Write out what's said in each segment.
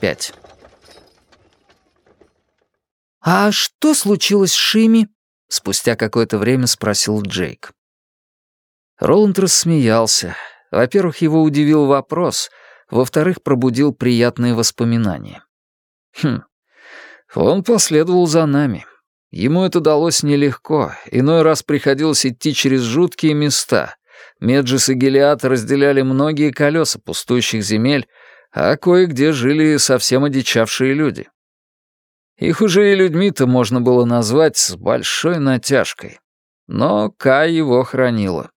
Пять. «А что случилось с Шими?» — спустя какое-то время спросил Джейк. Роланд рассмеялся. Во-первых, его удивил вопрос, во-вторых, пробудил приятные воспоминания. Хм, он последовал за нами. Ему это далось нелегко, иной раз приходилось идти через жуткие места. Меджис и Гелиад разделяли многие колеса пустующих земель, а кое-где жили совсем одичавшие люди. Их уже и людьми-то можно было назвать с большой натяжкой. Но Кай его хранила.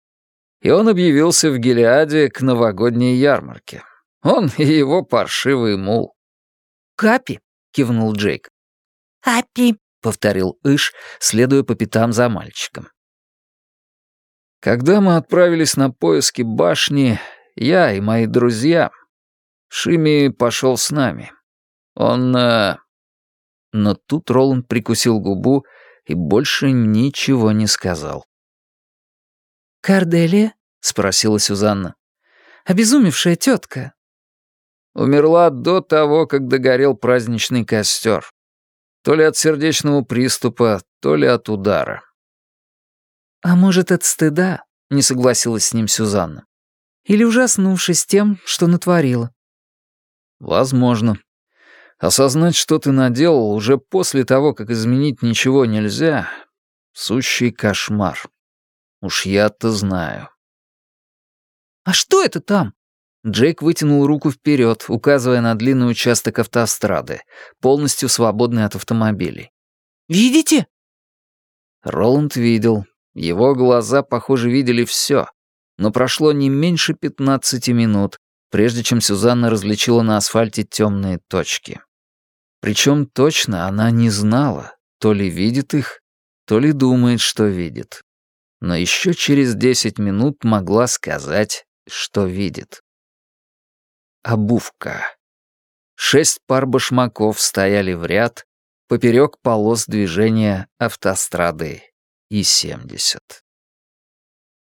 И он объявился в Гелиаде к новогодней ярмарке. Он и его паршивый мул. «Капи», — кивнул Джейк. «Апи», — повторил Иш, следуя по пятам за мальчиком. Когда мы отправились на поиски башни, я и мои друзья, Шими пошел с нами. Он... Э, но тут Роланд прикусил губу и больше ничего не сказал. «Карделия?» — спросила Сюзанна. «Обезумевшая тетка». Умерла до того, как догорел праздничный костер. То ли от сердечного приступа, то ли от удара. «А может, от стыда?» — не согласилась с ним Сюзанна. «Или ужаснувшись тем, что натворила?» «Возможно», Осознать, что ты наделал, уже после того, как изменить ничего нельзя — сущий кошмар. Уж я-то знаю. «А что это там?» Джейк вытянул руку вперед, указывая на длинный участок автострады, полностью свободный от автомобилей. «Видите?» Роланд видел. Его глаза, похоже, видели все. Но прошло не меньше пятнадцати минут, прежде чем Сюзанна различила на асфальте темные точки. Причем точно она не знала, то ли видит их, то ли думает, что видит. Но еще через десять минут могла сказать, что видит. Обувка. Шесть пар башмаков стояли в ряд поперек полос движения автострады И-70.